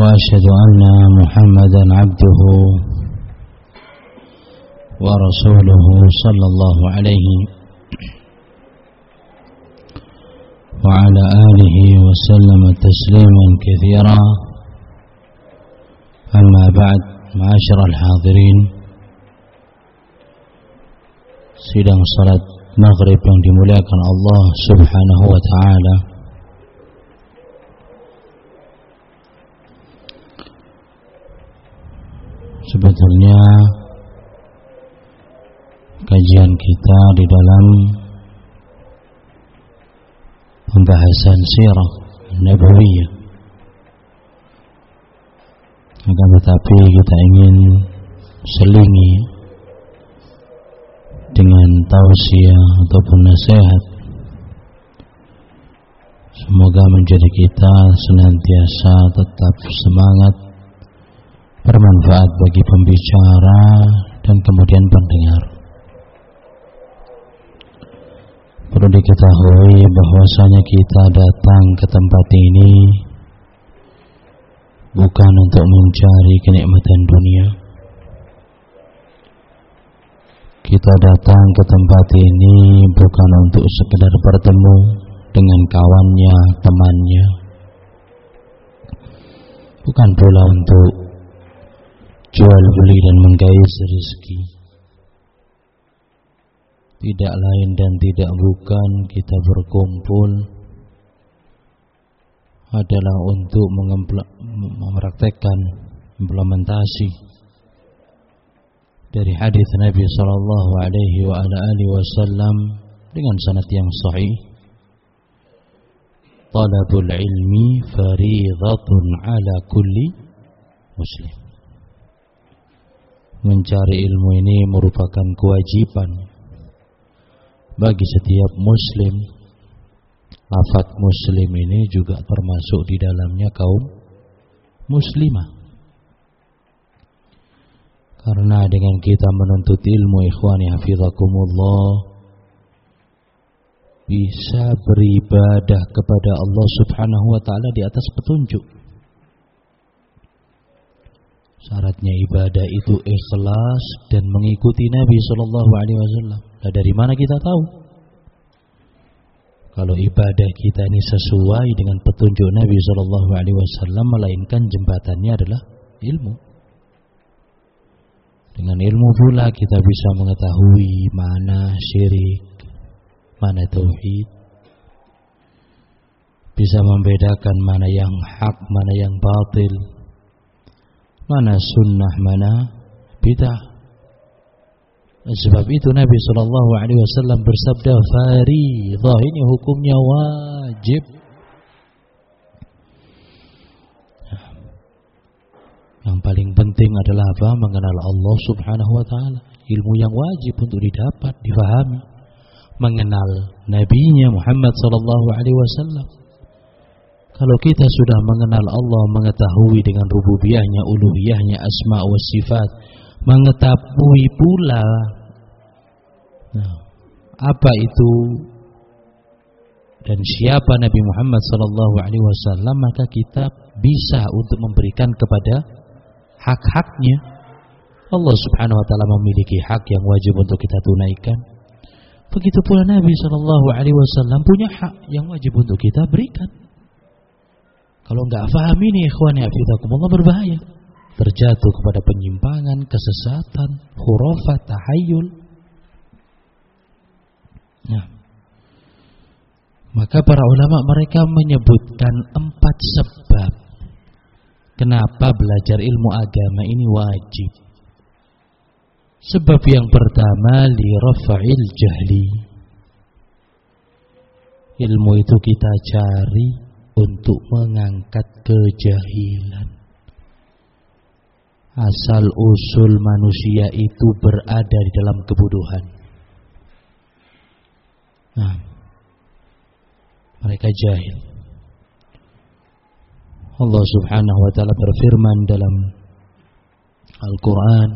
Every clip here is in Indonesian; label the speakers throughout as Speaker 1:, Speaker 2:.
Speaker 1: وأشهد أن محمدا عبده ورسوله صلى الله عليه وعلى آله وسلم تسليما كثيرا. أما بعد معاشر الحاضرين maghrib yang dimuliakan Allah subhanahu wa ta'ala. Sebetulnya kajian kita di dalam pembahasan sirah nabawiyah. Akan tetapi kita ingin selingi dengan tausiah ataupun nasihat. Semoga menjadi kita senantiasa tetap semangat bermanfaat bagi pembicara dan kemudian pendengar perlu diketahui bahwasanya kita datang ke tempat ini bukan untuk mencari kenikmatan dunia kita datang ke tempat ini bukan untuk sekedar bertemu dengan kawannya, temannya. Bukan pula untuk jual beli dan menggais rezeki. Tidak lain dan tidak bukan kita berkumpul adalah untuk mempraktekkan implementasi dari hadis Nabi sallallahu alaihi wa ala alihi wasallam dengan sanad yang sahih Talabul ilmi fariidatun ala kulli muslim Mencari ilmu ini merupakan kewajiban bagi setiap muslim Lafat muslim ini juga termasuk di dalamnya kaum muslimah karena dengan kita menuntut ilmu ikhwani hafizakumullah bisa beribadah kepada Allah Subhanahu wa taala di atas petunjuk. Syaratnya ibadah itu ikhlas dan mengikuti Nabi sallallahu alaihi wasallam. Nah, dari mana kita tahu? Kalau ibadah kita ini sesuai dengan petunjuk Nabi sallallahu alaihi wasallam melainkan jembatannya adalah ilmu. Dengan ilmu pula kita bisa mengetahui mana syirik, mana tauhid. Bisa membedakan mana yang hak, mana yang batil. Mana sunnah, mana bid'ah. Sebab itu Nabi sallallahu alaihi wasallam bersabda, "Fariidhah ini hukumnya wajib." Yang paling penting adalah apa? Mengenal Allah subhanahu wa ta'ala Ilmu yang wajib untuk didapat, difahami Mengenal Nabi-Nya Muhammad sallallahu alaihi wasallam Kalau kita sudah mengenal Allah Mengetahui dengan rububiyahnya, uluhiyahnya, asma wa sifat Mengetahui pula nah, Apa itu dan siapa Nabi Muhammad wasallam maka kita bisa untuk memberikan kepada hak-haknya. Allah Subhanahu wa taala memiliki hak yang wajib untuk kita tunaikan. Begitu pula Nabi wasallam punya hak yang wajib untuk kita berikan. Kalau nggak paham ini ikhwan ya Allah berbahaya. Terjatuh kepada penyimpangan, kesesatan, hurufat, tahayul. Nah, maka para ulama mereka menyebutkan empat sebab Kenapa belajar ilmu agama ini wajib? Sebab yang pertama li rafa'il jahli. Ilmu itu kita cari untuk mengangkat kejahilan. Asal usul manusia itu berada di dalam kebodohan. Nah, mereka jahil. Allah Subhanahu wa taala berfirman dalam Al-Qur'an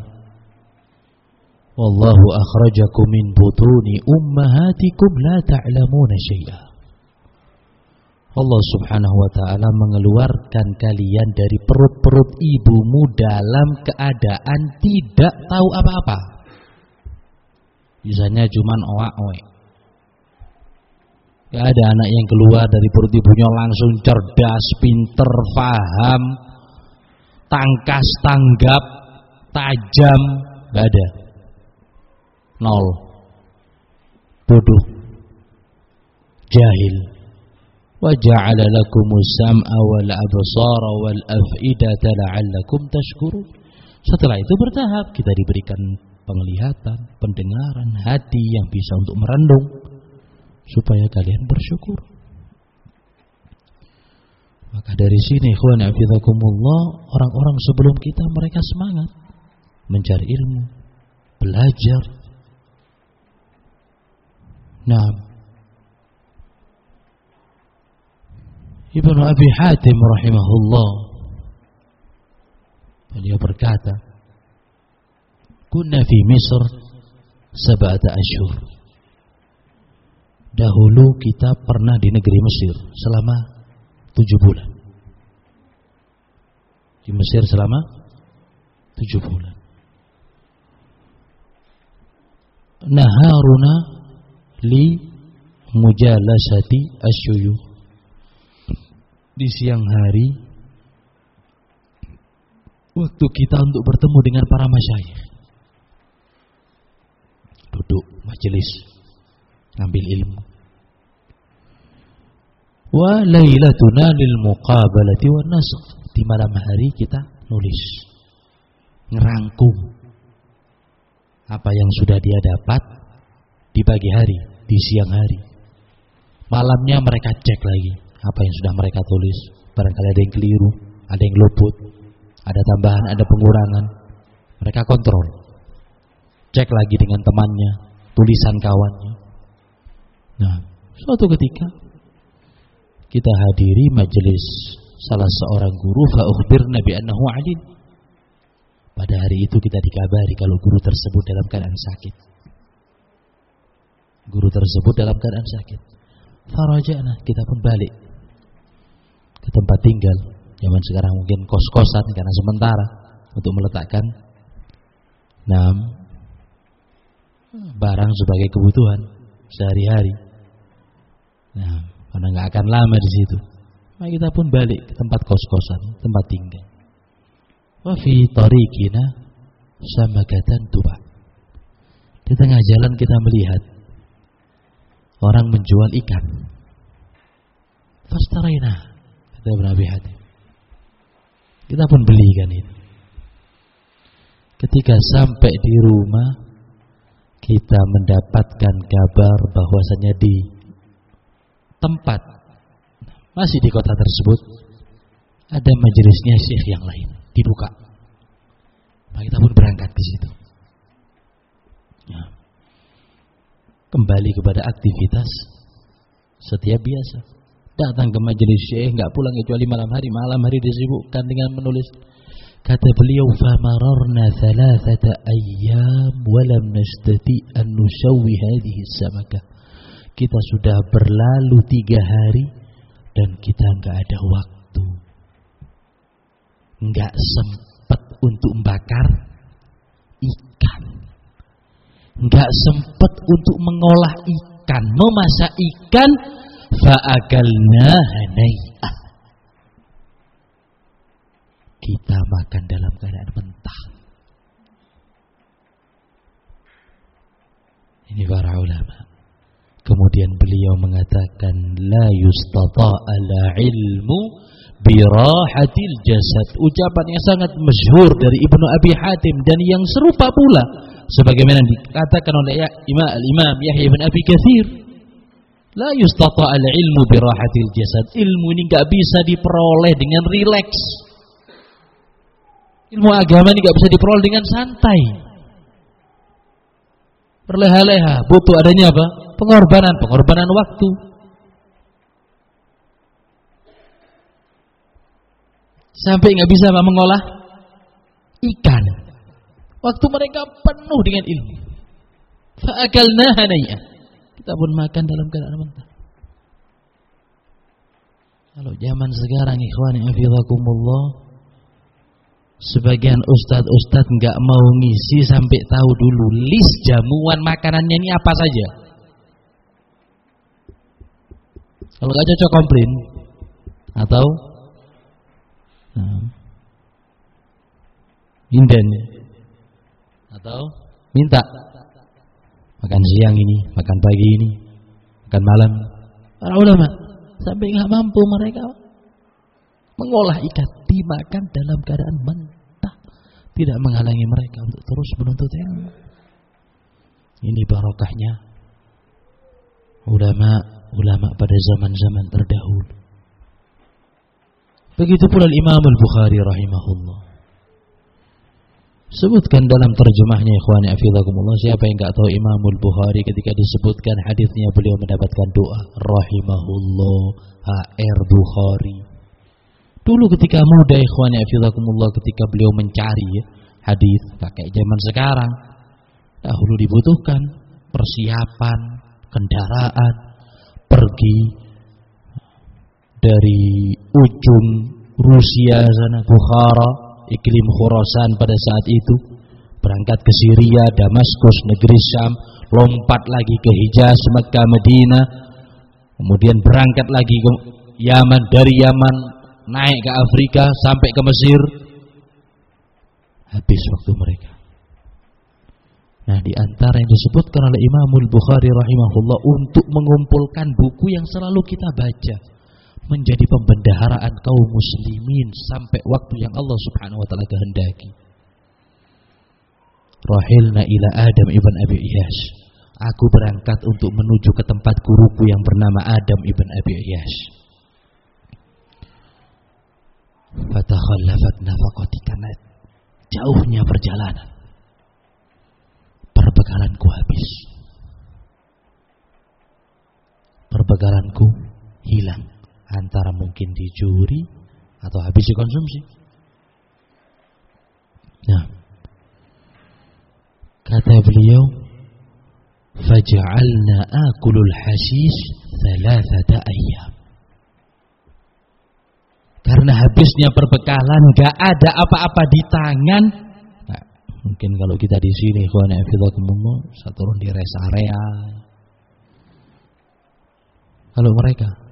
Speaker 1: Wallahu akhrajakum min butuni ummahatikum la ta'lamuna syai'a Allah Subhanahu wa taala mengeluarkan kalian dari perut-perut ibumu dalam keadaan tidak tahu apa-apa. Misalnya cuman oak-oek. Gak ada anak yang keluar dari perut ibunya langsung cerdas, pinter, faham, tangkas, tanggap, tajam, gak ada. Nol. Bodoh. Jahil. وجعل لكم السمع والأبصار والأفئدة لعلكم تشكرون setelah itu bertahap kita diberikan penglihatan, pendengaran, hati yang bisa untuk merendung supaya kalian bersyukur. Maka dari sini ikhwan fillah orang-orang sebelum kita mereka semangat mencari ilmu, belajar. Nah, Ibnu Abi Hatim rahimahullah. Beliau berkata Kunna fi Misr sab'ata asyhur. Dahulu kita pernah di negeri Mesir selama tujuh bulan. Di Mesir selama tujuh bulan. Naharuna li mujalasati asyuyuh di siang hari waktu kita untuk bertemu dengan para masyayikh. Duduk majelis ngambil ilmu. Wa lailatuna lil muqabalati wan nasakh di malam hari kita nulis ngerangkum apa yang sudah dia dapat di pagi hari di siang hari. Malamnya mereka cek lagi apa yang sudah mereka tulis. Barangkali ada yang keliru, ada yang luput, ada tambahan, ada pengurangan. Mereka kontrol. Cek lagi dengan temannya, tulisan kawannya. Nah, suatu ketika kita hadiri majelis salah seorang guru fa Nabi annahu alim. Pada hari itu kita dikabari kalau guru tersebut dalam keadaan sakit. Guru tersebut dalam keadaan sakit. Farajana, kita pun balik ke tempat tinggal. Zaman sekarang mungkin kos-kosan karena sementara untuk meletakkan enam barang sebagai kebutuhan sehari-hari. Nah, karena nggak akan lama di situ. Maka kita pun balik ke tempat kos-kosan, tempat tinggal. Wa fi tariqina samakatan tuba. Di tengah jalan kita melihat orang menjual ikan. Fastaraina kata Ibn Abi. Kita pun belikan itu. Ketika sampai di rumah, kita mendapatkan kabar bahwasanya di tempat masih di kota tersebut ada majelisnya syekh yang lain dibuka. Maka kita pun berangkat di situ. Ya. Kembali kepada aktivitas setiap biasa datang ke majelis syekh nggak pulang kecuali malam hari. Malam hari disibukkan dengan menulis kata beliau famararna thalathata ayyam walam nastati an nusawwi hadhihi samaka. Kita sudah berlalu tiga hari dan kita nggak ada waktu. Nggak sempat untuk membakar ikan. Nggak sempat untuk mengolah ikan. Memasak ikan fa'akalna hanai'ah kita makan dalam keadaan mentah. Ini para ulama. Kemudian beliau mengatakan la yustata ala ilmu birahatil jasad. Ucapan yang sangat masyhur dari Ibnu Abi Hatim dan yang serupa pula sebagaimana dikatakan oleh Imam Al-Imam Yahya bin Abi Katsir La yustata al ilmu birahatil jasad. Ilmu ini nggak bisa diperoleh dengan rileks. Ilmu agama ini nggak bisa diperoleh dengan santai. Berleha-leha, butuh adanya apa? Pengorbanan, pengorbanan waktu. Sampai nggak bisa apa mengolah ikan. Waktu mereka penuh dengan ilmu. Fa'akalnaha nayya. Kita pun makan dalam keadaan mentah. Kalau zaman sekarang ikhwani afizakumullah Sebagian ustadz-ustadz nggak mau ngisi sampai tahu dulu list jamuan makanannya ini apa saja. Kalau nggak cocok komplain atau nah, atau minta makan siang ini, makan pagi ini, makan malam. Para ulama sampai nggak mampu mereka mengolah ikan dimakan dalam keadaan mentah, tidak menghalangi mereka untuk terus menuntut ilmu. Ini barokahnya ulama ulama pada zaman-zaman terdahulu. Begitu pula Imam Al-Bukhari rahimahullah. Sebutkan dalam terjemahnya ikhwani afidakumullah siapa yang enggak tahu Imam Al-Bukhari ketika disebutkan hadisnya beliau mendapatkan doa rahimahullah HR Bukhari. Dulu ketika muda ikhwani afidakumullah ketika beliau mencari hadis pakai zaman sekarang dahulu dibutuhkan persiapan kendaraan pergi dari ujung Rusia sana Bukhara iklim Khurasan pada saat itu berangkat ke Syria, Damaskus, negeri Syam, lompat lagi ke Hijaz, Mekah, Medina, kemudian berangkat lagi ke Yaman, dari Yaman naik ke Afrika sampai ke Mesir. Habis waktu mereka. Nah, di antara yang disebutkan oleh Imamul Bukhari rahimahullah untuk mengumpulkan buku yang selalu kita baca menjadi pembendaharaan kaum muslimin sampai waktu yang Allah Subhanahu wa taala kehendaki. Rahilna ila Adam ibn Abi Iyas. Aku berangkat untuk menuju ke tempat guruku yang bernama Adam ibn Abi Iyas. Fatakhallafat nafaqati karena jauhnya perjalanan. Perbekalanku habis. Perbekalanku hilang antara mungkin dicuri atau habis dikonsumsi. Nah, kata beliau, "Faj'alna akulul hashish thalathata ayyam." Karena habisnya perbekalan, gak ada apa-apa di tangan. Nah, mungkin kalau kita di sini, ikhwan saya turun di rest area. Kalau mereka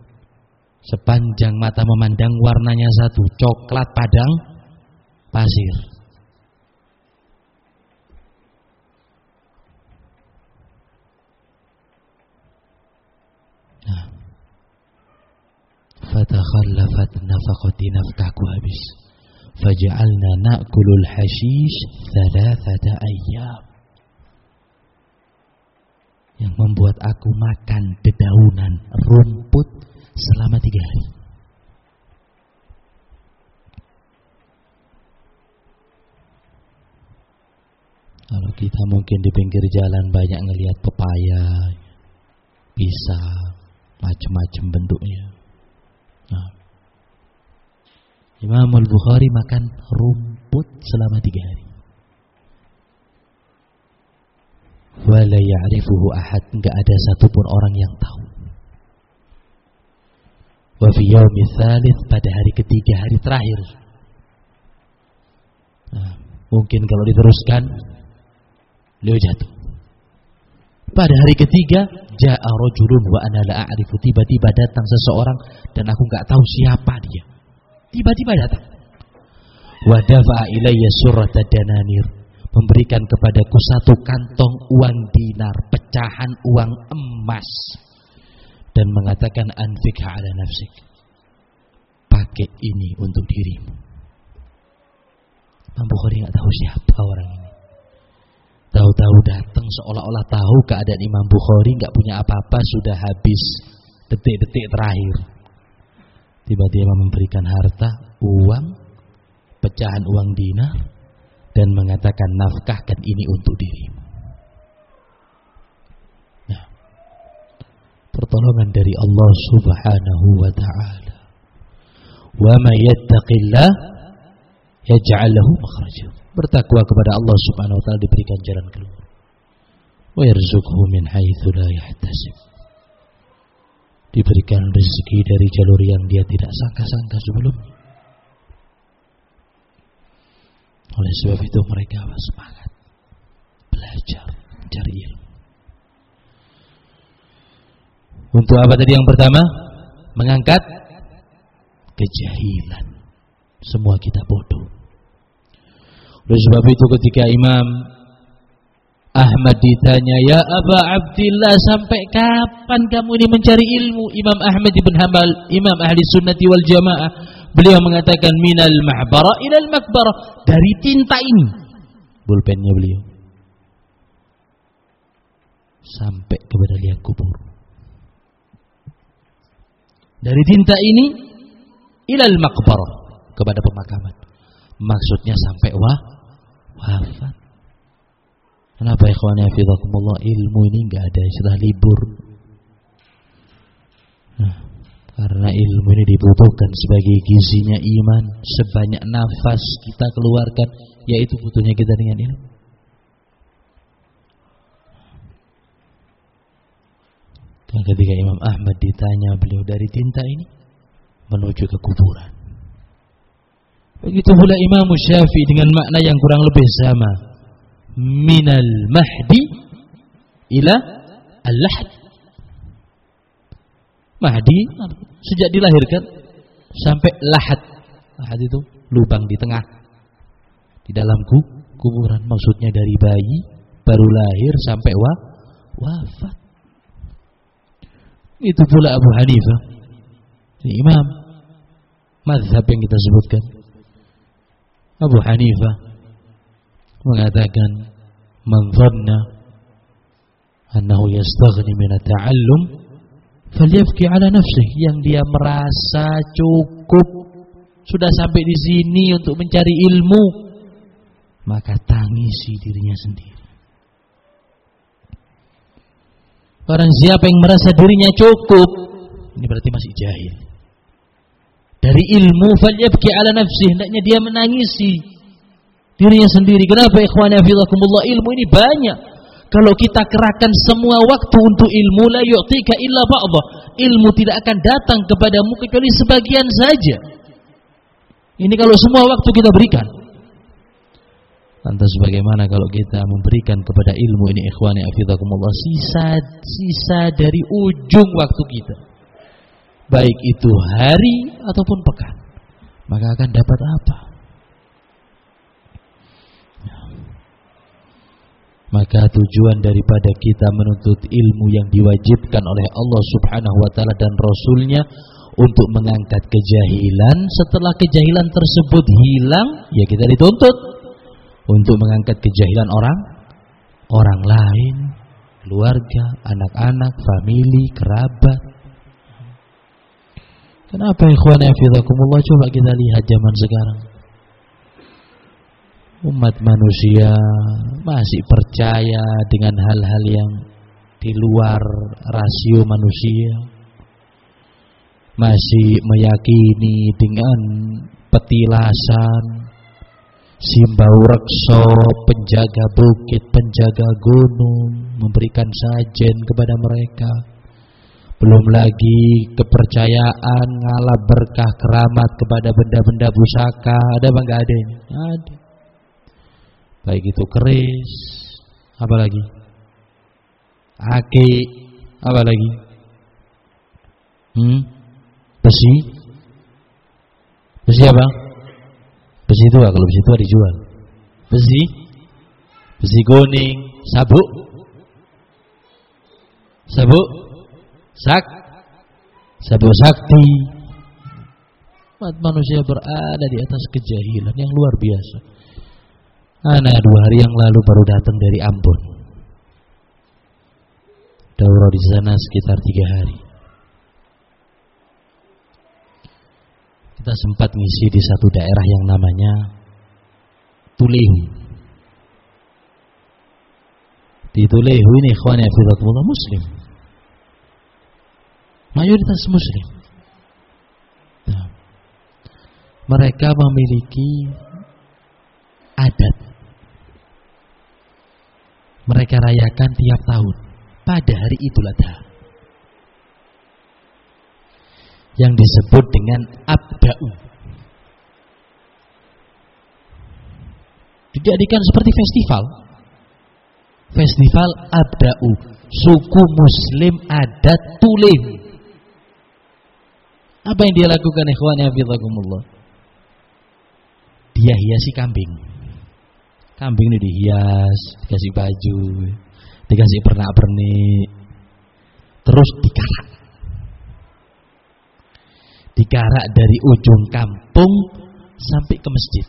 Speaker 1: Sepanjang mata memandang warnanya satu, coklat padang pasir. Nah. Fatakhallafat nafaqati nafkaku habis. Faja'alna na'kulul hashish thalathata ayyam. Yang membuat aku makan dedaunan rumput selama tiga hari. Kalau kita mungkin di pinggir jalan banyak ngelihat pepaya, pisang, macam-macam bentuknya. Nah, Imam Al-Bukhari makan rumput selama tiga hari. Wala ya'rifuhu ahad, enggak ada satupun orang yang tahu. Wa tsalits pada hari ketiga hari terakhir. Nah, mungkin kalau diteruskan beliau jatuh. Pada hari ketiga ja'a rajulun wa ana a'rifu tiba-tiba datang seseorang dan aku enggak tahu siapa dia. Tiba-tiba datang. Wa dafa'a ilayya surata dananir memberikan kepadaku satu kantong uang dinar, pecahan uang emas dan mengatakan anfik ala nafsik. Pakai ini untuk dirimu. Imam Bukhari nggak tahu siapa orang ini. Tahu-tahu datang seolah-olah tahu keadaan Imam Bukhari nggak punya apa-apa sudah habis detik-detik terakhir tiba-tiba memberikan harta, uang, pecahan uang dinar dan mengatakan nafkahkan ini untuk dirimu. Nah, pertolongan dari Allah Subhanahu wa taala. Wa may yattaqillah yaj'al lahu makhraja. Bertakwa kepada Allah Subhanahu wa taala diberikan jalan keluar. Wa yarzuqhu min haitsu la yahtasib. Diberikan rezeki dari jalur yang dia tidak sangka-sangka sebelumnya. Oleh sebab itu mereka semangat belajar, mencari ilmu. Untuk apa tadi yang pertama? Mengangkat kejahilan. Semua kita bodoh. Oleh sebab itu ketika Imam Ahmad ditanya, "Ya Aba Abdillah, sampai kapan kamu ini mencari ilmu?" Imam Ahmad bin Hambal, Imam Ahli Sunnati wal Jamaah, beliau mengatakan minal mahbara ilal makbara, dari tinta ini. Bulpennya beliau. Sampai kepada liang kubur. Dari tinta ini ilal makbara kepada pemakaman. Maksudnya sampai wah, wafat. Kenapa ikhwan hafizakumullah ilmu ini enggak ada istilah libur. Nah, karena ilmu ini dibutuhkan sebagai gizinya iman, sebanyak nafas kita keluarkan yaitu butuhnya kita dengan ilmu. Dan ketika Imam Ahmad ditanya beliau dari tinta ini menuju ke kuburan. Begitu pula Imam Syafi'i dengan makna yang kurang lebih sama. Minal mahdi ila al-lahd. Mahdi sejak dilahirkan sampai lahad. Lahad itu lubang di tengah di dalam kuburan. Maksudnya dari bayi baru lahir sampai wa, wafat. Itu pula Abu Hanifah. Imam mazhab yang kita sebutkan. Abu Hanifah mengatakan man dhanna annahu yastaghni min at-ta'allum falyabki ala nafsihi yang dia merasa cukup sudah sampai di sini untuk mencari ilmu maka tangisi dirinya sendiri Orang siapa yang merasa dirinya cukup ini berarti masih jahil. Dari ilmu falyabki ala nafsi hendaknya dia menangisi dirinya sendiri. Kenapa ikhwan fillah ilmu ini banyak. Kalau kita kerahkan semua waktu untuk ilmu la yu'tika illa ba'dha. Ilmu tidak akan datang kepadamu kecuali sebagian saja. Ini kalau semua waktu kita berikan Lantas bagaimana kalau kita memberikan kepada ilmu ini ikhwani afidakumullah sisa sisa dari ujung waktu kita? Baik itu hari ataupun pekan. Maka akan dapat apa? Maka tujuan daripada kita menuntut ilmu yang diwajibkan oleh Allah Subhanahu wa taala dan rasulnya untuk mengangkat kejahilan setelah kejahilan tersebut hilang ya kita dituntut untuk mengangkat kejahilan orang orang lain keluarga anak-anak famili kerabat Kenapa ikhwan hafizakumullah coba kita lihat zaman sekarang. Umat manusia masih percaya dengan hal-hal yang di luar rasio manusia. Masih meyakini dengan petilasan simbau rekso, penjaga bukit, penjaga gunung, memberikan sajen kepada mereka belum lagi kepercayaan, ngalah berkah, keramat kepada benda-benda pusaka. Ada apa enggak ada ini? Ada. Baik itu keris, apa lagi? Aki, apa lagi? Hmm? Besi? Besi apa? Besi itu kalau besi itu dijual. Besi? Besi kuning, sabuk? Sabuk? sak sabuk sakti manusia berada di atas kejahilan yang luar biasa Anak dua hari yang lalu baru datang dari Ambon Daurah di sana sekitar tiga hari kita sempat ngisi di satu daerah yang namanya Tulehu. Di Tulehu ini ikhwan fillah muslim. Mayoritas muslim. Nah, mereka memiliki adat. Mereka rayakan tiap tahun pada hari Idul Adha. Yang disebut dengan Abda'u. Dijadikan seperti festival. Festival Abda'u. Suku Muslim adat Tulim. Apa yang dia lakukan ikhwan ya Dia hiasi kambing. Kambing ini dihias, dikasih baju, dikasih pernak-pernik, terus dikarak. Dikarak dari ujung kampung sampai ke masjid.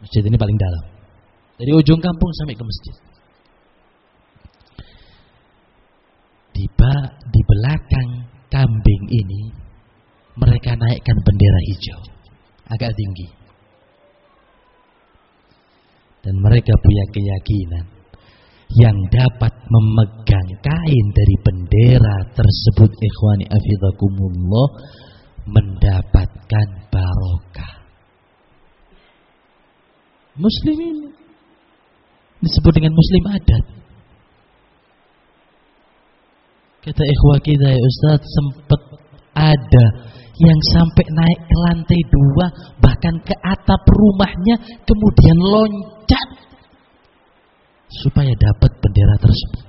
Speaker 1: Masjid ini paling dalam. Dari ujung kampung sampai ke masjid. Tiba di belakang kambing ini mereka naikkan bendera hijau agak tinggi dan mereka punya keyakinan yang dapat memegang kain dari bendera tersebut ikhwani afidakumullah mendapatkan barokah. Muslimin disebut dengan muslim adat. Kata ikhwah kita ya Ustaz sempat ada yang sampai naik ke lantai dua bahkan ke atap rumahnya kemudian loncat supaya dapat bendera tersebut.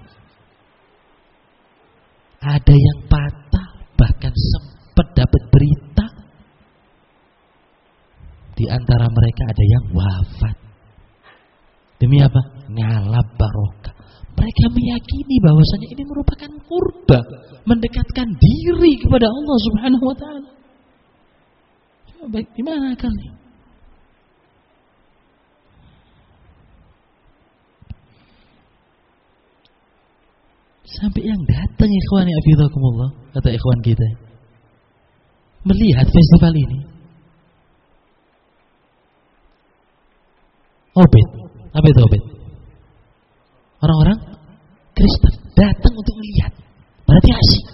Speaker 1: Ada yang patah bahkan sempat dapat berita di antara mereka ada yang wafat. Demi apa? Ngalap barokah. Mereka meyakini bahwasanya ini merupakan kurba, mendekatkan diri kepada Allah Subhanahu wa taala. Baik, gimana kali? Sampai yang datang ikhwan ya afidakumullah, kata ikhwan kita. Melihat festival ini. Obed. Apa itu obed? Orang-orang Kristen datang untuk melihat. Berarti asik.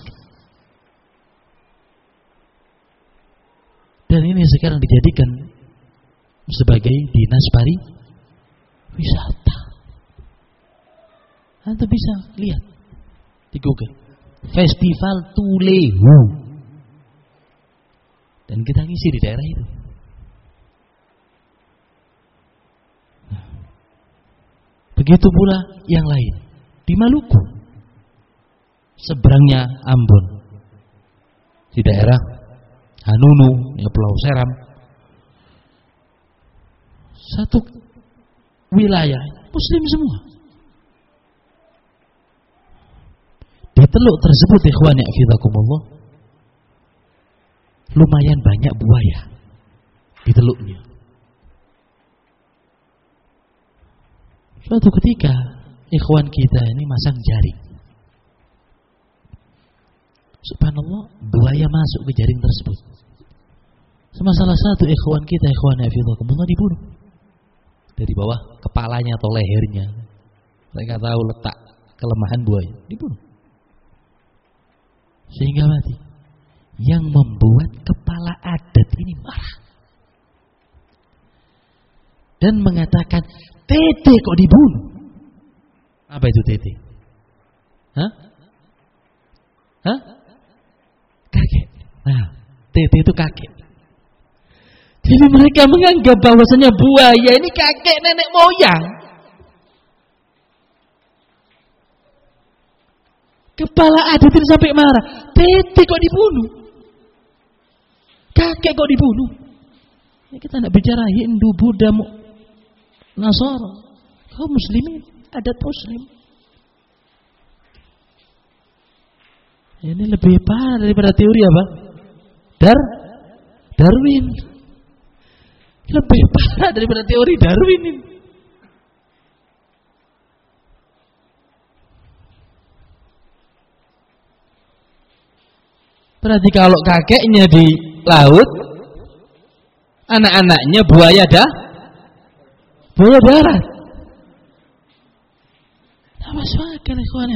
Speaker 1: Dan ini sekarang dijadikan sebagai dinas pari wisata. Anda bisa lihat di Google. Festival Tulehu. Dan kita ngisi di daerah itu. Begitu pula yang lain di Maluku, seberangnya Ambon, di daerah Hanunu, ya Pulau Seram, satu wilayah Muslim semua. Di teluk tersebut ikhwan ya fidakumullah lumayan banyak buaya di teluknya. Suatu ketika ikhwan kita ini masang jaring. Subhanallah, buaya masuk ke jaring tersebut. Sama salah satu ikhwan kita, ikhwan kemudian dibunuh. Dari bawah kepalanya atau lehernya. Mereka tahu letak kelemahan buaya, dibunuh. Sehingga mati. Yang membuat kepala adat ini marah. Dan mengatakan, Tete kok dibunuh? Apa itu tete? Hah? Hah? Kakek. Nah, tete itu kakek. Jadi mereka menganggap bahwasanya buaya ini kakek nenek moyang. Kepala adat itu sampai marah. Tete kok dibunuh? Kakek kok dibunuh? Ya, kita tidak bicara Hindu, Buddha, Nasara, kaum muslimin, adat muslim. Ini lebih parah daripada teori apa? Dar Darwin. Lebih parah daripada teori Darwin ini. Berarti kalau kakeknya di laut, Anak-anaknya buaya dah buaya darat. Nah, masuk akal ikhwan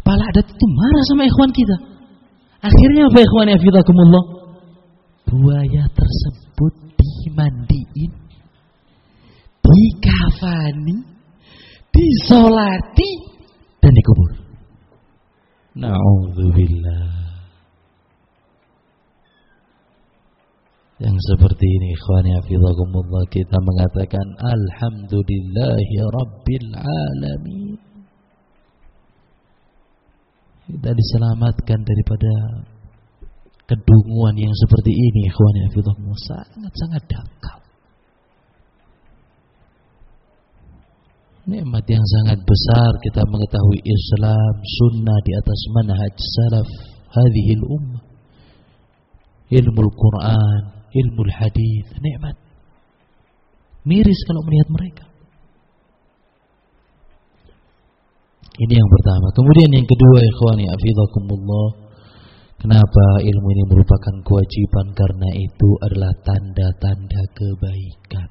Speaker 1: Kepala adat itu marah sama ikhwan kita. Akhirnya apa ikhwan hafizakumullah? Buaya tersebut dimandiin, dikafani, disolati, dan dikubur. Na'udzubillah. Yang seperti ini ikhwani hafizakumullah kita mengatakan alhamdulillahi rabbil alamin. Kita diselamatkan daripada kedunguan yang seperti ini ikhwani hafizakumullah sangat-sangat dangkal. Nikmat yang sangat besar kita mengetahui Islam sunnah di atas manhaj salaf hadhil ummah ilmu Al-Quran ilmu hadis, nikmat. Miris kalau melihat mereka. Ini yang pertama. Kemudian yang kedua, ikhwani afidakumullah. Kenapa ilmu ini merupakan kewajiban? Karena itu adalah tanda-tanda kebaikan.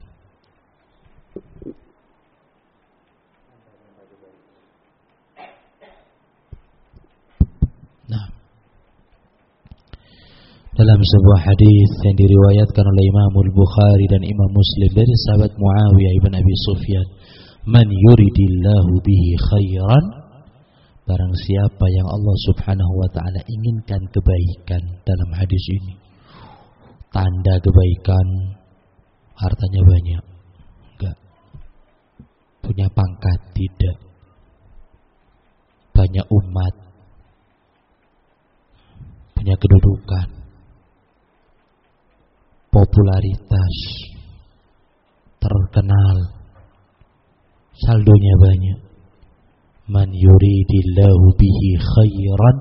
Speaker 1: Dalam sebuah hadis yang diriwayatkan oleh Imam Al-Bukhari dan Imam Muslim dari sahabat Muawiyah ibn Abi Sufyan man yuridillahu bihi khairan? Barang siapa yang Allah Subhanahu wa taala inginkan kebaikan dalam hadis ini. Tanda kebaikan hartanya banyak. Enggak. Punya pangkat tidak. Banyak umat punya kedudukan popularitas, terkenal, saldonya banyak. Man yuridillahu bihi khairan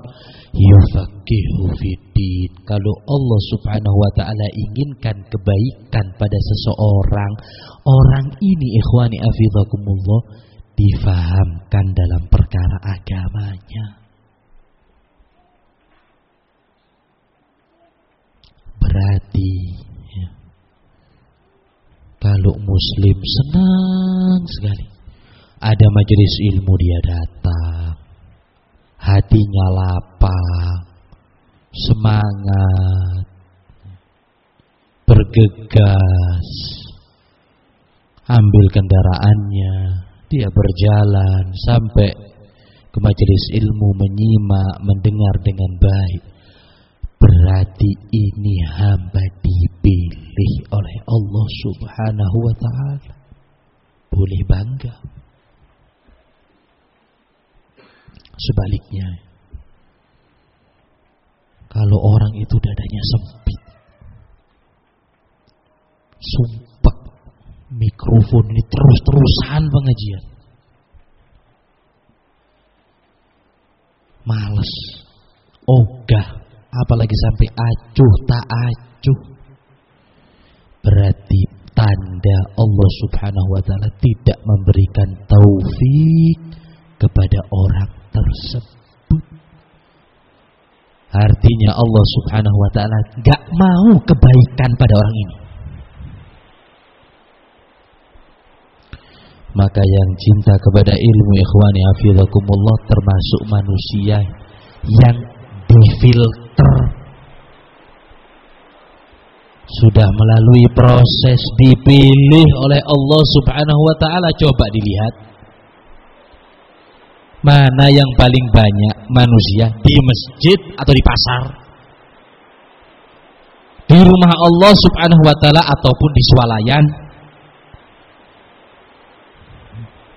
Speaker 1: yufaqihu fiddin. Kalau Allah Subhanahu wa taala inginkan kebaikan pada seseorang, orang ini ikhwani afidakumullah difahamkan dalam perkara agamanya. Berarti kalau muslim senang sekali. Ada majelis ilmu dia datang. Hatinya lapang. Semangat. Bergegas. Ambil kendaraannya. Dia berjalan sampai ke majelis ilmu menyimak, mendengar dengan baik. Berarti ini hamba dipilih oleh Allah subhanahu wa ta'ala. Boleh bangga. Sebaliknya, kalau orang itu dadanya sempit, sumpah mikrofon ini terus-terusan pengajian. Males, ogah, apalagi sampai acuh tak acuh. Berarti tanda Allah Subhanahu wa taala tidak memberikan taufik kepada orang tersebut. Artinya Allah Subhanahu wa taala enggak mau kebaikan pada orang ini. Maka yang cinta kepada ilmu ikhwani hafizakumullah termasuk manusia yang difilter sudah melalui proses dipilih oleh Allah Subhanahu wa taala. Coba dilihat. Mana yang paling banyak manusia? Di masjid atau di pasar? Di rumah Allah Subhanahu wa taala ataupun di swalayan?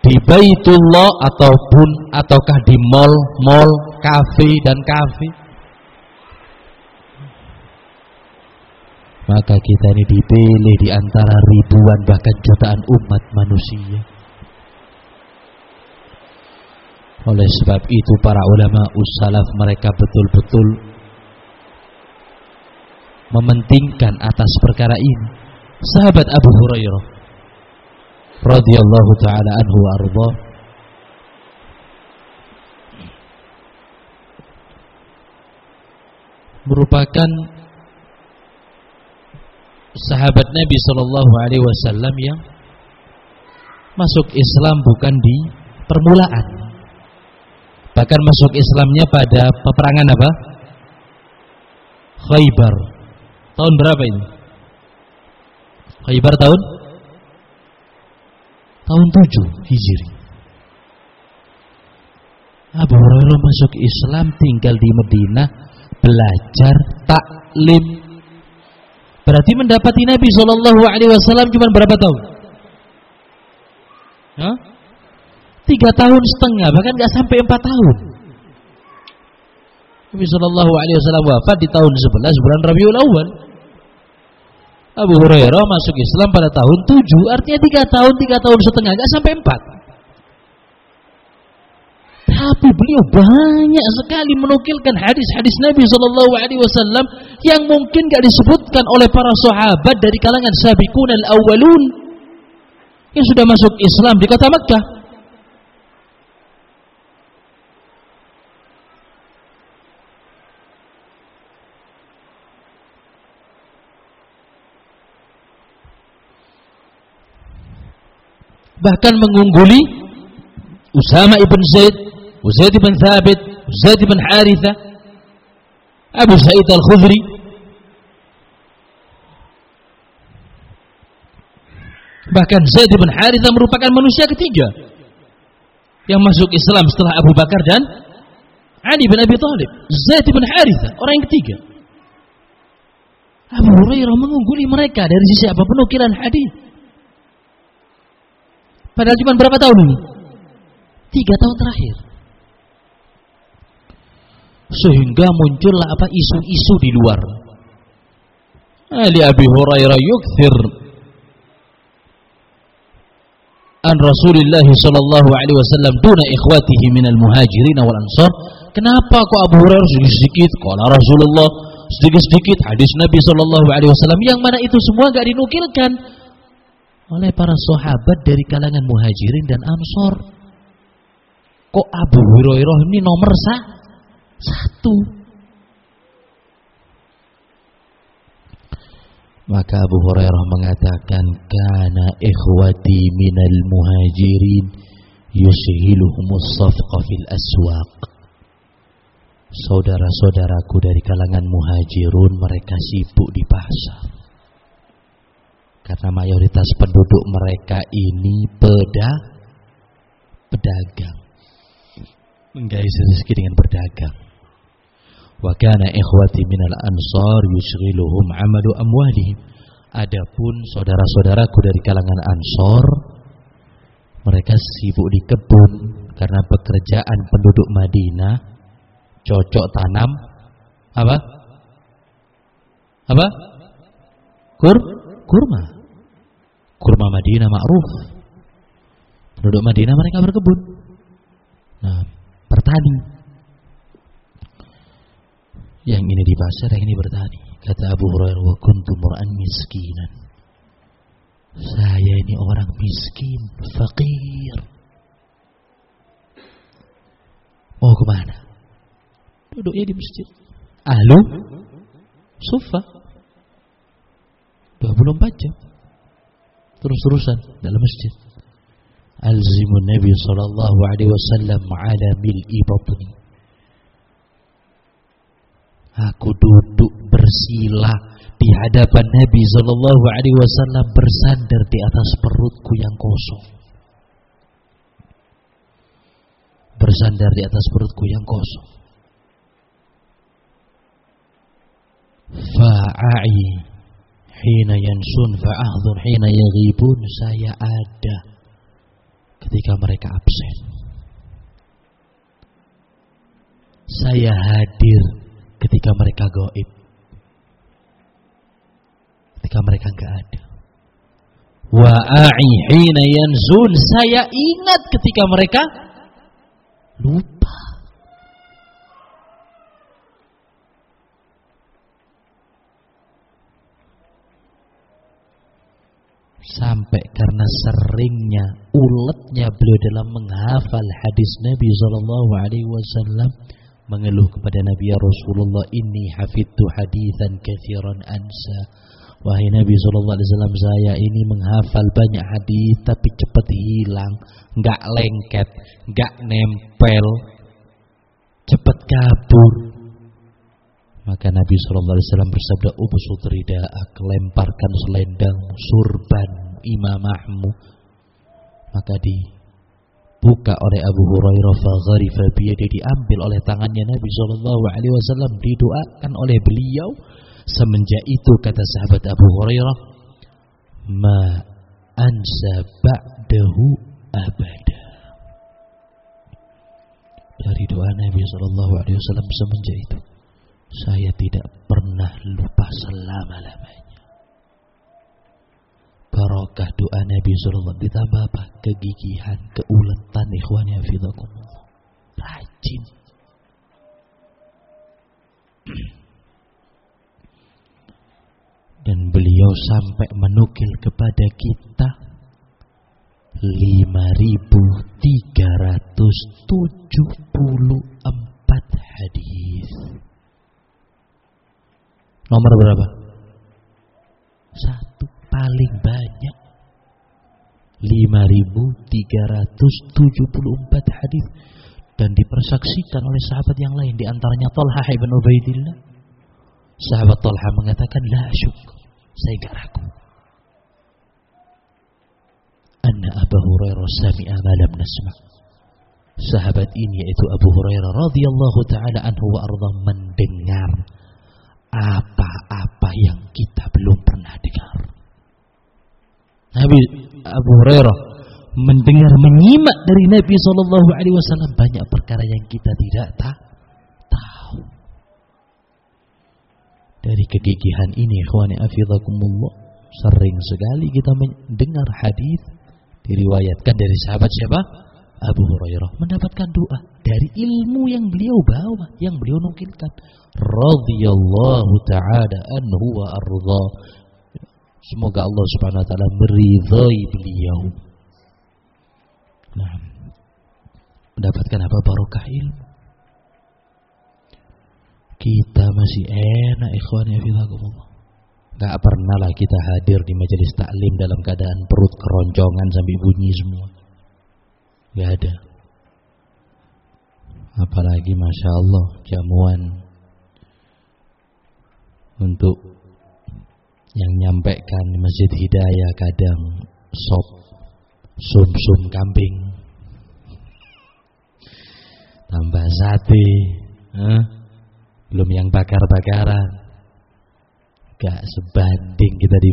Speaker 1: Di Baitullah ataupun ataukah di mall-mall, kafe dan kafe. Maka kita ini dipilih di antara ribuan bahkan jutaan umat manusia. Oleh sebab itu para ulama ussalaf mereka betul-betul mementingkan atas perkara ini. Sahabat Abu Hurairah radhiyallahu taala anhu arda merupakan sahabat Nabi Shallallahu Alaihi Wasallam yang masuk Islam bukan di permulaan, bahkan masuk Islamnya pada peperangan apa? Khaybar. Tahun berapa ini? Khaybar tahun tahun 7 Hijri. Abu Hurairah masuk Islam tinggal di Madinah belajar taklim. Berarti mendapati Nabi Shallallahu Alaihi Wasallam cuma berapa tahun? Hah? Tiga tahun setengah, bahkan nggak sampai empat tahun. Nabi Shallallahu wafat di tahun 11 bulan Rabiul Awal. Abu Hurairah masuk Islam pada tahun 7, artinya tiga tahun, tiga tahun setengah, nggak sampai empat. Tapi beliau banyak sekali menukilkan hadis-hadis Nabi Shallallahu Alaihi Wasallam yang mungkin gak disebutkan oleh para sahabat dari kalangan sabiqun al awalun yang sudah masuk Islam di kota Mekah. Bahkan mengungguli Usama ibn Zaid وزيد بن ثابت وزيد بن حارثة Abu Sa'id Al-Khudri Bahkan Zaid bin Harithah merupakan manusia ketiga yang masuk Islam setelah Abu Bakar dan Ali bin Abi Thalib. Zaid bin Harithah, orang yang ketiga. Abu Hurairah mengungguli mereka dari sisi apa penukilan hadis. Padahal cuma berapa tahun ini? Tiga tahun terakhir sehingga muncullah apa isu-isu di luar. Ali Abi Hurairah yukthir an Rasulullah sallallahu alaihi wasallam duna ikhwatihi minal muhajirin wal ansar. Kenapa kok Abu Hurairah sedikit-sedikit qala Rasulullah sedikit-sedikit hadis Nabi sallallahu alaihi wasallam yang mana itu semua enggak dinukilkan oleh para sahabat dari kalangan muhajirin dan ansor. Kok Abu Hurairah ini nomor satu? Satu. Maka Abu Hurairah mengatakan kana ikhwati minal muhajirin yushiluhumus safqa fil aswaq. Saudara-saudaraku dari kalangan muhajirun mereka sibuk di pasar. Karena mayoritas penduduk mereka ini peda pedagang. Menggais rezeki dengan berdagang. Wa kana ikhwati minal ansar yushghiluhum amalu amwalihim. Adapun saudara-saudaraku dari kalangan Ansor mereka sibuk di kebun karena pekerjaan penduduk Madinah cocok tanam apa? Apa? Kur kurma. Kurma Madinah ma'ruf. Penduduk Madinah mereka berkebun. Nah, pertani yang ini di pasar, yang ini bertani. Kata Abu Hurairah, "Wa kuntu mur'an miskinan." Saya ini orang miskin, fakir. Mau ke mana? Duduknya di masjid. Ahlu sufa. 24 jam. Terus-terusan dalam masjid. Alzimun Nabi sallallahu alaihi wasallam ala mil'i batni Aku duduk bersila di hadapan Nabi Shallallahu Alaihi Wasallam bersandar di atas perutku yang kosong. Bersandar di atas perutku yang kosong. Fa'ai hina yansun fa'ahdun hina yaghibun saya ada ketika mereka absen. Saya hadir ketika mereka goib. Ketika mereka enggak ada. Wa'ai hina yanzun. Saya ingat ketika mereka lupa. Sampai karena seringnya, uletnya beliau dalam menghafal hadis Nabi Sallallahu Alaihi Wasallam, mengeluh kepada Nabi ya Rasulullah ini hafidtu hadithan kathiran ansa Wahai Nabi Shallallahu Alaihi Wasallam, saya ini menghafal banyak hadis tapi cepat hilang, nggak lengket, nggak nempel, cepat kabur. Maka Nabi Shallallahu Alaihi Wasallam bersabda, "Ubsut rida'ak, lemparkan selendang, surban imamahmu." Maka dibuka oleh Abu Hurairah fagharifa biyadi diambil oleh tangannya Nabi Shallallahu Alaihi Wasallam didoakan oleh beliau Semenjak itu kata sahabat Abu Hurairah, "Ma ansa ba'dahu abada." Dari doa Nabi Shallallahu alaihi wasallam semenjak itu, saya tidak pernah lupa selama-lamanya. Barokah doa Nabi Sallallahu ditambah apa? Kegigihan, keuletan ikhwannya filakumullah. Rajin. dan beliau sampai menukil kepada kita 5374 hadis. Nomor berapa? Satu paling banyak. 5374 hadis dan dipersaksikan oleh sahabat yang lain di antaranya Talha bin Ubaidillah. Sahabat Talha mengatakan la syukur saya gak ragu. Anna Abu Hurairah sami'a malam nasma. Sahabat ini yaitu Abu Hurairah radhiyallahu taala anhu wa arda mendengar apa-apa yang kita belum pernah dengar. Nabi Abu Hurairah mendengar menyimak dari Nabi Shallallahu Alaihi Wasallam banyak perkara yang kita tidak tahu. Dari kegigihan ini, ikhwani afidakumullah, sering sekali kita mendengar hadis diriwayatkan dari sahabat siapa? Abu Hurairah mendapatkan doa dari ilmu yang beliau bawa, yang beliau nukilkan. Radhiyallahu taala anhu wa. Semoga Allah Subhanahu wa taala meridhai beliau. Nah, mendapatkan apa barokah ilmu kita masih enak ikhwan ya filakumullah. Gak pernah lah kita hadir di majelis taklim dalam keadaan perut keroncongan sampai bunyi semua. Gak ada. Apalagi Masya Allah jamuan untuk yang nyampaikan Masjid Hidayah kadang sop sum-sum kambing tambah sate huh? belum yang bakar-bakaran. Gak sebanding kita di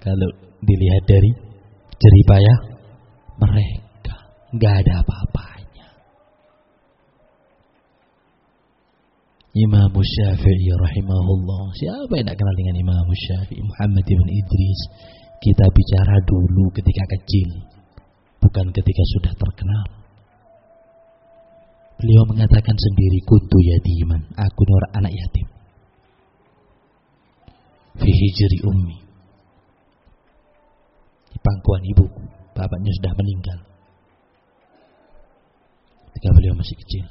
Speaker 1: kalau dilihat dari jeripayah mereka. Gak ada apa-apanya Imam Syafi'i rahimahullah siapa yang tak kenal dengan Imam Syafi'i Muhammad ibn Idris kita bicara dulu ketika kecil bukan ketika sudah terkenal Beliau mengatakan sendiri kuntu yatiman, aku nur anak yatim. Fi hijri ummi. Di pangkuan ibuku, bapaknya sudah meninggal. Ketika beliau masih kecil.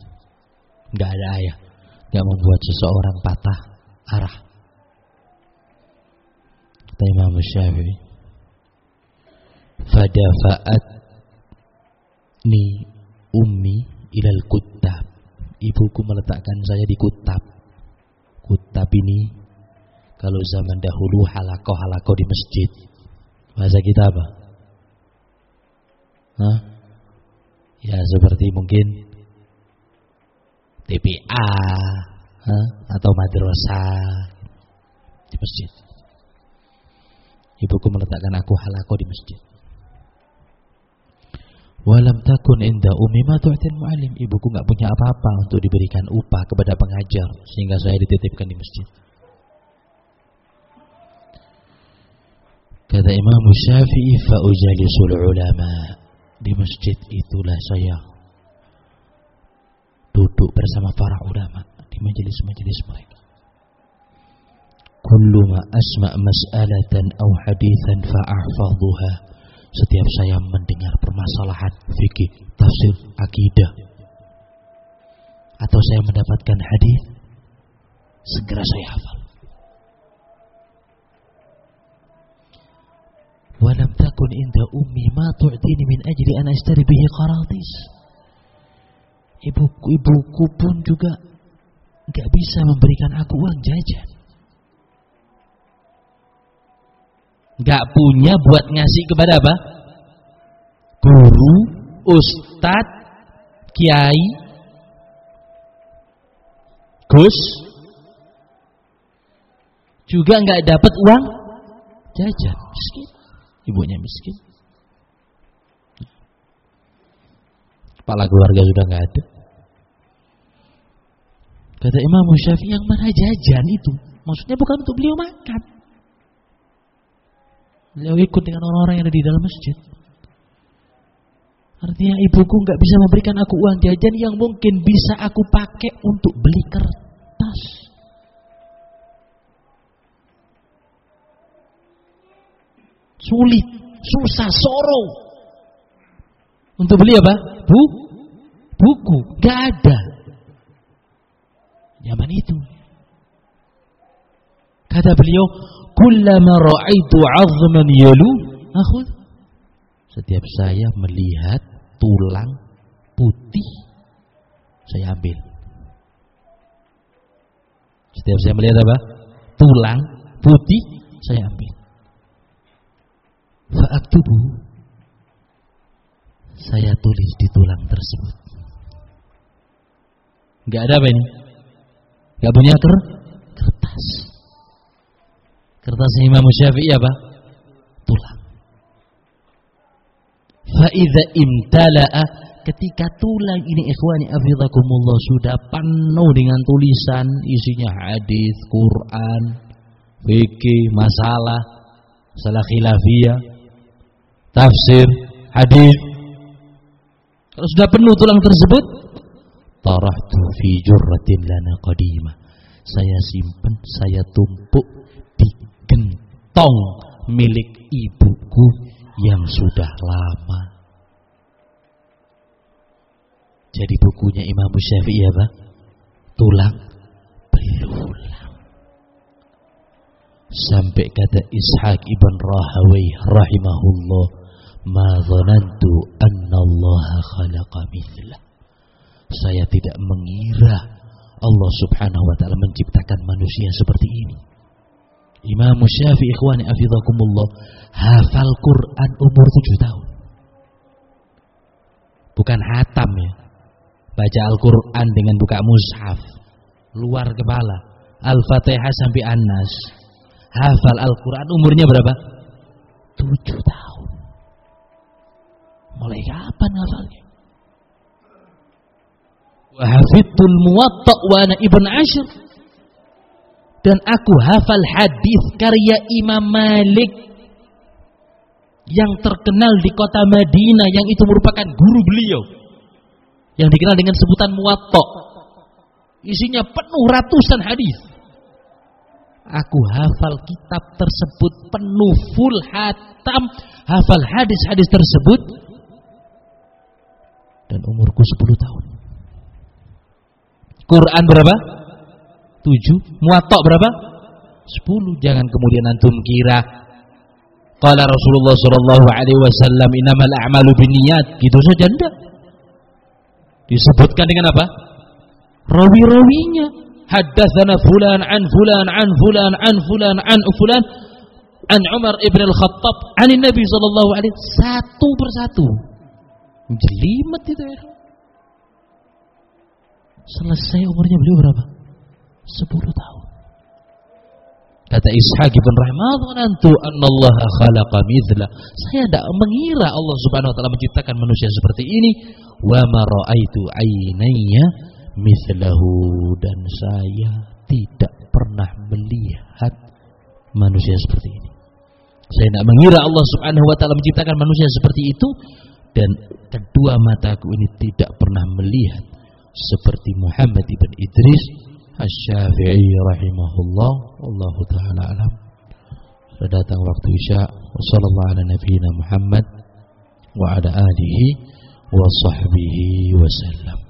Speaker 1: Enggak ada ayah, enggak membuat seseorang patah arah. Kata Imam Syafi'i. Fadafa'at ni ummi ilal kutab. Ibuku meletakkan saya di kutab. Kutab ini kalau zaman dahulu halakoh-halakoh di masjid. Bahasa kita apa? Hah? Ya seperti mungkin TPA huh? atau madrasah di masjid. Ibuku meletakkan aku halako di masjid. Walam takun inda umi ma tu'til mu'alim. Ibuku nggak punya apa-apa untuk diberikan upah kepada pengajar sehingga saya dititipkan di masjid. Kata Imam Syafi'i fa ujalisul ulama. Di masjid itulah saya duduk bersama para ulama di majelis-majelis mereka. Kullu ma asma' mas'alatan aw hadithan fa'ahfadhuha setiap saya mendengar permasalahan fikih, tafsir, akidah atau saya mendapatkan hadis segera saya hafal. yakun inda ummi ma tu'tini min ajli an ashtari bihi qaratis. Ibuku, ibuku pun juga nggak bisa memberikan aku uang jajan. Nggak punya buat ngasih kepada apa? Guru, ustadz, kiai, gus, juga nggak dapat uang jajan, miskin. Ibunya miskin. Kepala keluarga sudah nggak ada. Kata Imam Syafi'i yang mana jajan itu? Maksudnya bukan untuk beliau makan. Beliau ikut dengan orang-orang yang ada di dalam masjid. Artinya ibuku nggak bisa memberikan aku uang jajan yang mungkin bisa aku pakai untuk beli kertas. Sulit, susah, soro. Untuk beli apa? Bu, buku, gak ada. Zaman itu. Kata beliau, "Kullama ra'aitu 'azman yalu, akhud." Setiap saya melihat tulang putih, saya ambil. Setiap saya melihat apa? Tulang putih, saya ambil. Fa'aktubu. Saya tulis di tulang tersebut. Enggak ada apa ini? Enggak punya ker kertas. Kertas Imam Syafi'i apa? Tulang. Fa'idha imtala'a ketika tulang ini ikhwani afidhakumullah sudah penuh dengan tulisan isinya hadis, Quran, fikih, masalah, masalah khilafiyah, tafsir, hadis. Kalau sudah penuh tulang tersebut, tarahtu fi jurratin lana qadimah. Saya simpan, saya tumpuk di gentong milik ibuku yang sudah lama. Jadi bukunya Imam Syafi'i apa? Tulang belulang. Sampai kata Ishaq ibn Rahawai rahimahullah, "Ma dhanantu anna Allah khalaqa mithlah." Saya tidak mengira Allah Subhanahu wa taala menciptakan manusia seperti ini. Imam Syafi'i ikhwani afidhakumullah hafal Quran umur 7 tahun. Bukan hatam ya. Baca Al-Quran dengan buka mushaf. Luar kepala. Al-Fatihah sampai An-Nas. Hafal Al-Quran umurnya berapa? 7 tahun. Mulai kapan hafalnya? Wahafidul muwatta wa ana ibn ashir. Dan aku hafal hadis karya Imam Malik yang terkenal di kota Madinah yang itu merupakan guru beliau yang dikenal dengan sebutan muwatta. Isinya penuh ratusan hadis. Aku hafal kitab tersebut penuh full hatam, hafal hadis-hadis tersebut dan umurku 10 tahun. Quran berapa? 7. Muwatta berapa? 10. Jangan kemudian antum kira Qala Rasulullah sallallahu alaihi wasallam innamal a'malu binniyat. Gitu saja enggak. Disebutkan dengan apa? Rawi-rawinya. Haddatsana fulan an fulan an fulan an fulan an fulan an Umar ibn al-Khattab an Nabi sallallahu alaihi satu persatu. Jelimet itu ya. Selesai umurnya beliau berapa? 10 tahun. Kata Ishaq bin Rahimah, "Antu annallaha khalaqa mithla." Saya tidak mengira Allah Subhanahu wa taala menciptakan manusia seperti ini. Wa ma raaitu ainayya mithlahu dan saya tidak pernah melihat manusia seperti ini. Saya tidak mengira Allah Subhanahu wa taala menciptakan manusia seperti itu dan kedua mataku ini tidak pernah melihat seperti Muhammad ibn Idris Asy-Syafi'i rahimahullah wallahu taala alam. Sudah datang waktu Isya. Wassallallahu ala nabiyyina Muhammad wa ala alihi wa sahbihi wasallam.